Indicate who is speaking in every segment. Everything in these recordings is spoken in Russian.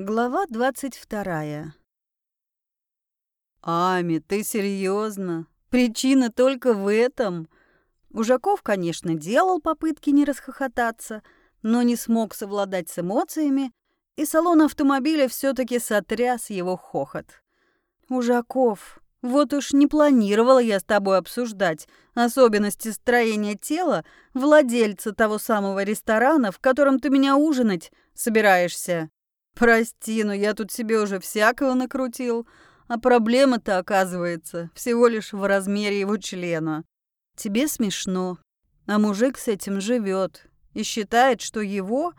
Speaker 1: Глава двадцать вторая. Ами, ты серьезно? Причина только в этом? Ужаков, конечно, делал попытки не расхохотаться, но не смог совладать с эмоциями, и салон автомобиля все таки сотряс его хохот. Ужаков, вот уж не планировала я с тобой обсуждать особенности строения тела владельца того самого ресторана, в котором ты меня ужинать собираешься. Прости, но я тут себе уже всякого накрутил, а проблема-то, оказывается, всего лишь в размере его члена. Тебе смешно, а мужик с этим живет и считает, что его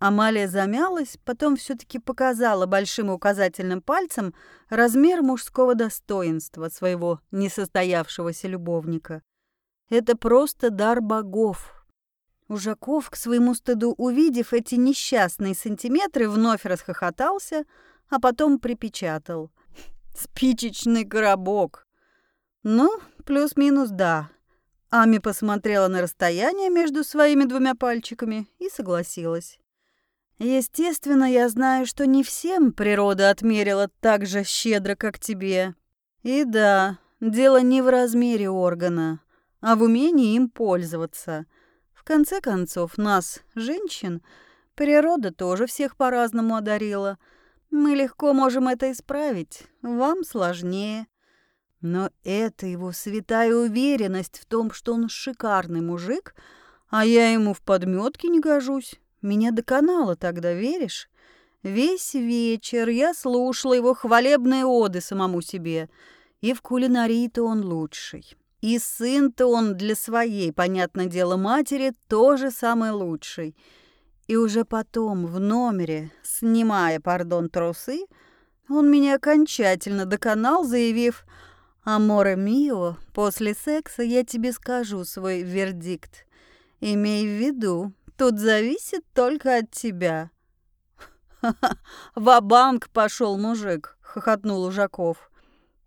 Speaker 1: Амалия замялась, потом все-таки показала большим указательным пальцем размер мужского достоинства своего несостоявшегося любовника. Это просто дар богов. Ужаков, к своему стыду увидев эти несчастные сантиметры, вновь расхохотался, а потом припечатал. «Спичечный коробок!» «Ну, плюс-минус да». Ами посмотрела на расстояние между своими двумя пальчиками и согласилась. Естественно, я знаю, что не всем природа отмерила так же щедро, как тебе. И да, дело не в размере органа, а в умении им пользоваться. Конце концов, нас, женщин, природа тоже всех по-разному одарила. Мы легко можем это исправить, вам сложнее. Но это его святая уверенность в том, что он шикарный мужик, а я ему в подметке не гожусь. Меня доконало тогда, веришь? Весь вечер я слушала его хвалебные оды самому себе. И в кулинарии-то он лучший. И сын-то он для своей, понятное дело, матери тоже самый лучший. И уже потом, в номере, снимая, пардон, трусы, он меня окончательно доконал, заявив «Аморе мио, после секса я тебе скажу свой вердикт. Имей в виду, Тут зависит только от тебя. Ва-банк пошел мужик, хохотнул Ужаков.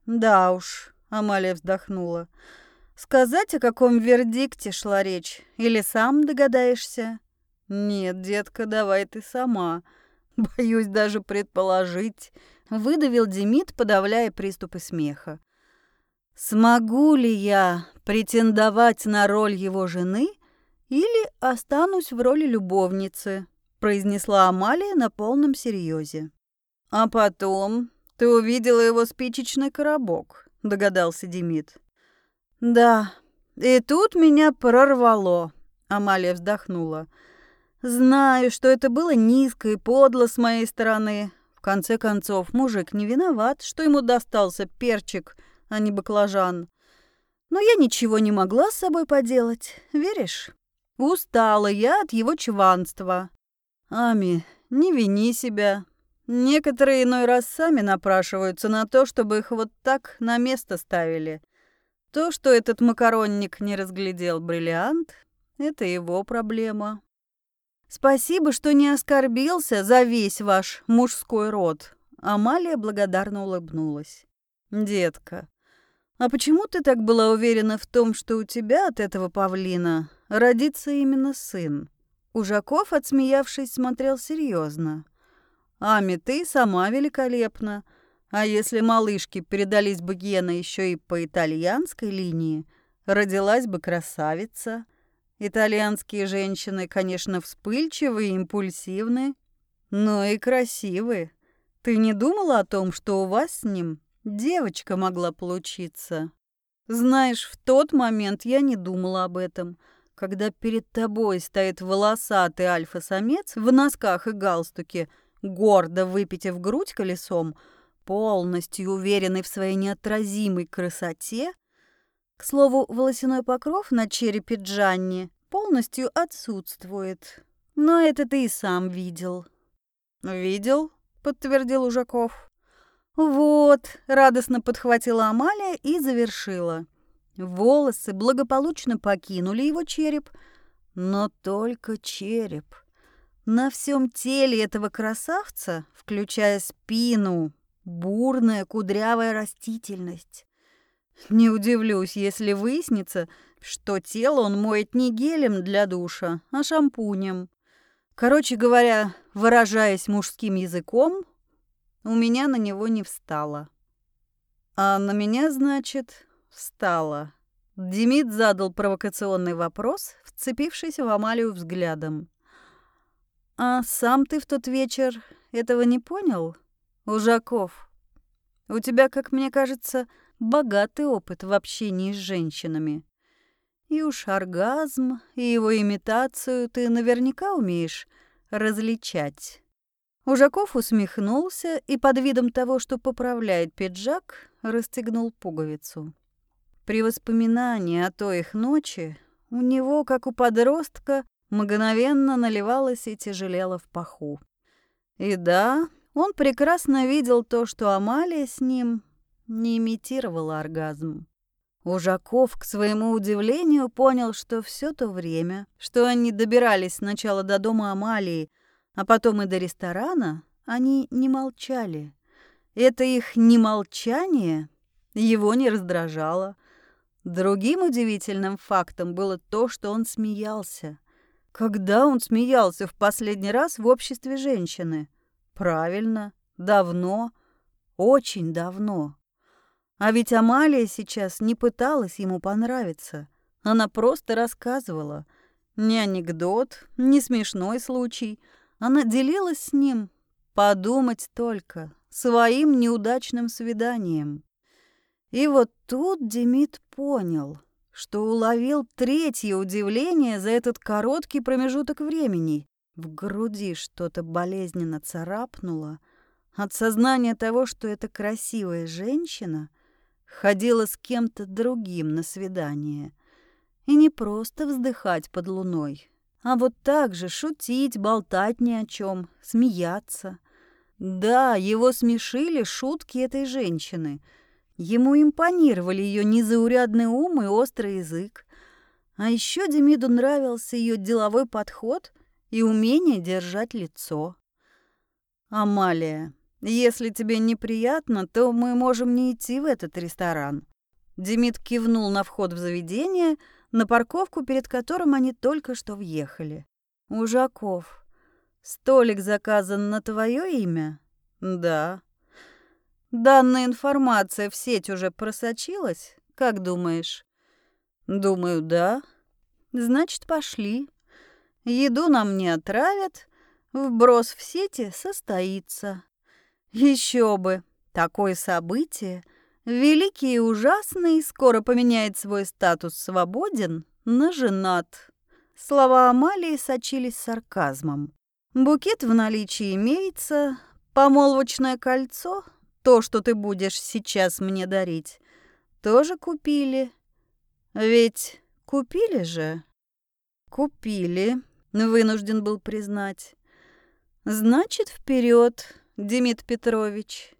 Speaker 1: Да уж, Амалия вздохнула. Сказать, о каком вердикте шла речь, или сам догадаешься? Нет, детка, давай ты сама. Боюсь даже предположить, выдавил Демид, подавляя приступы смеха. Смогу ли я претендовать на роль его жены или останусь в роли любовницы», — произнесла Амалия на полном серьезе. «А потом ты увидела его спичечный коробок», — догадался Демид. «Да, и тут меня прорвало», — Амалия вздохнула. «Знаю, что это было низко и подло с моей стороны. В конце концов, мужик не виноват, что ему достался перчик, а не баклажан. Но я ничего не могла с собой поделать, веришь?» Устала я от его чванства. Ами, не вини себя. Некоторые иной раз сами напрашиваются на то, чтобы их вот так на место ставили. То, что этот макаронник не разглядел бриллиант, это его проблема. Спасибо, что не оскорбился за весь ваш мужской род. Амалия благодарно улыбнулась. Детка, а почему ты так была уверена в том, что у тебя от этого павлина родится именно сын? Ужаков, отсмеявшись, смотрел серьезно. Ами, ты сама великолепна. А если малышки передались бы гены еще и по итальянской линии, родилась бы красавица. Итальянские женщины, конечно, вспыльчивые и импульсивны, но и красивые. Ты не думала о том, что у вас с ним Девочка могла получиться. Знаешь, в тот момент я не думала об этом. Когда перед тобой стоит волосатый альфа-самец в носках и галстуке, гордо выпитив грудь колесом, полностью уверенный в своей неотразимой красоте, к слову, волосяной покров на черепе Джанни полностью отсутствует. Но это ты и сам видел. «Видел?» — подтвердил Ужаков. «Вот», — радостно подхватила Амалия и завершила. Волосы благополучно покинули его череп, но только череп. На всем теле этого красавца, включая спину, бурная кудрявая растительность. Не удивлюсь, если выяснится, что тело он моет не гелем для душа, а шампунем. Короче говоря, выражаясь мужским языком, у меня на него не встало. А на меня, значит, встало. Демид задал провокационный вопрос, вцепившись в Амалию взглядом. «А сам ты в тот вечер этого не понял, Ужаков? У тебя, как мне кажется, богатый опыт в общении с женщинами. И уж оргазм, и его имитацию ты наверняка умеешь различать». Ужаков усмехнулся и под видом того, что поправляет пиджак, расстегнул пуговицу. При воспоминании о той их ночи у него, как у подростка, мгновенно наливалось и тяжелело в паху. И да, он прекрасно видел то, что Амалия с ним не имитировала оргазм. Ужаков, к своему удивлению, понял, что все то время, что они добирались сначала до дома Амалии, а потом и до ресторана, они не молчали. Это их немолчание его не раздражало, Другим удивительным фактом было то, что он смеялся. Когда он смеялся в последний раз в обществе женщины? Правильно, давно, очень давно. А ведь Амалия сейчас не пыталась ему понравиться. Она просто рассказывала. Ни анекдот, ни смешной случай. Она делилась с ним, подумать только, своим неудачным свиданием. И вот тут Демид понял, что уловил третье удивление за этот короткий промежуток времени. В груди что-то болезненно царапнуло от сознания того, что эта красивая женщина ходила с кем-то другим на свидание. И не просто вздыхать под луной, а вот так же шутить, болтать ни о чем, смеяться. Да, его смешили шутки этой женщины — Ему импонировали ее незаурядный ум и острый язык. А еще Демиду нравился ее деловой подход и умение держать лицо. «Амалия, если тебе неприятно, то мы можем не идти в этот ресторан». Демид кивнул на вход в заведение, на парковку, перед которым они только что въехали. «Ужаков, столик заказан на твое имя?» «Да». Данная информация в сеть уже просочилась? Как думаешь? Думаю, да. Значит, пошли. Еду нам не отравят, вброс в сети состоится. Еще бы, такое событие, великий и ужасный, скоро поменяет свой статус свободен на женат. Слова Амалии сочились сарказмом. Букет в наличии имеется, помолвочное кольцо то, что ты будешь сейчас мне дарить, тоже купили. Ведь купили же? Купили, вынужден был признать. Значит, вперед, Демид Петрович.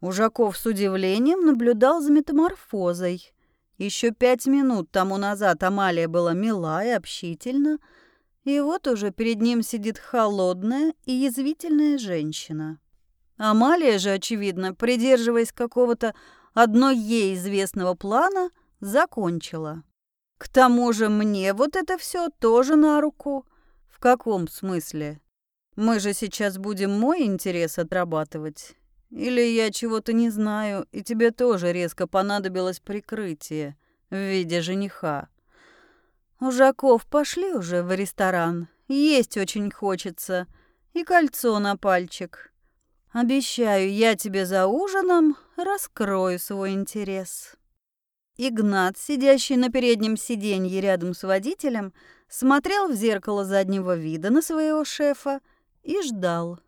Speaker 1: Ужаков с удивлением наблюдал за метаморфозой. Еще пять минут тому назад Амалия была мила и общительна, и вот уже перед ним сидит холодная и язвительная женщина. Амалия же, очевидно, придерживаясь какого-то одной ей известного плана, закончила. К тому же мне вот это все тоже на руку. В каком смысле? Мы же сейчас будем мой интерес отрабатывать. Или я чего-то не знаю, и тебе тоже резко понадобилось прикрытие в виде жениха. Ужаков, пошли уже в ресторан. Есть очень хочется. И кольцо на пальчик. Обещаю, я тебе за ужином раскрою свой интерес. Игнат, сидящий на переднем сиденье рядом с водителем, смотрел в зеркало заднего вида на своего шефа и ждал.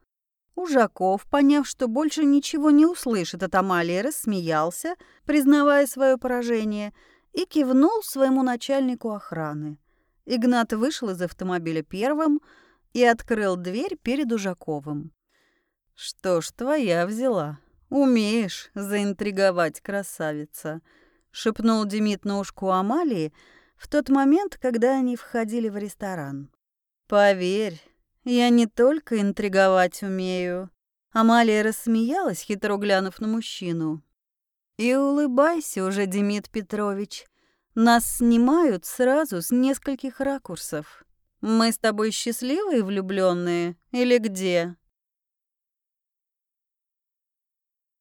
Speaker 1: Ужаков, поняв, что больше ничего не услышит от Амалии, рассмеялся, признавая свое поражение, и кивнул своему начальнику охраны. Игнат вышел из автомобиля первым и открыл дверь перед Ужаковым. «Что ж, твоя взяла. Умеешь заинтриговать, красавица», — шепнул Демид на ушку Амалии в тот момент, когда они входили в ресторан. «Поверь, я не только интриговать умею». Амалия рассмеялась, хитро глянув на мужчину. «И улыбайся уже, Демид Петрович. Нас снимают сразу с нескольких ракурсов. Мы с тобой счастливые влюбленные или где?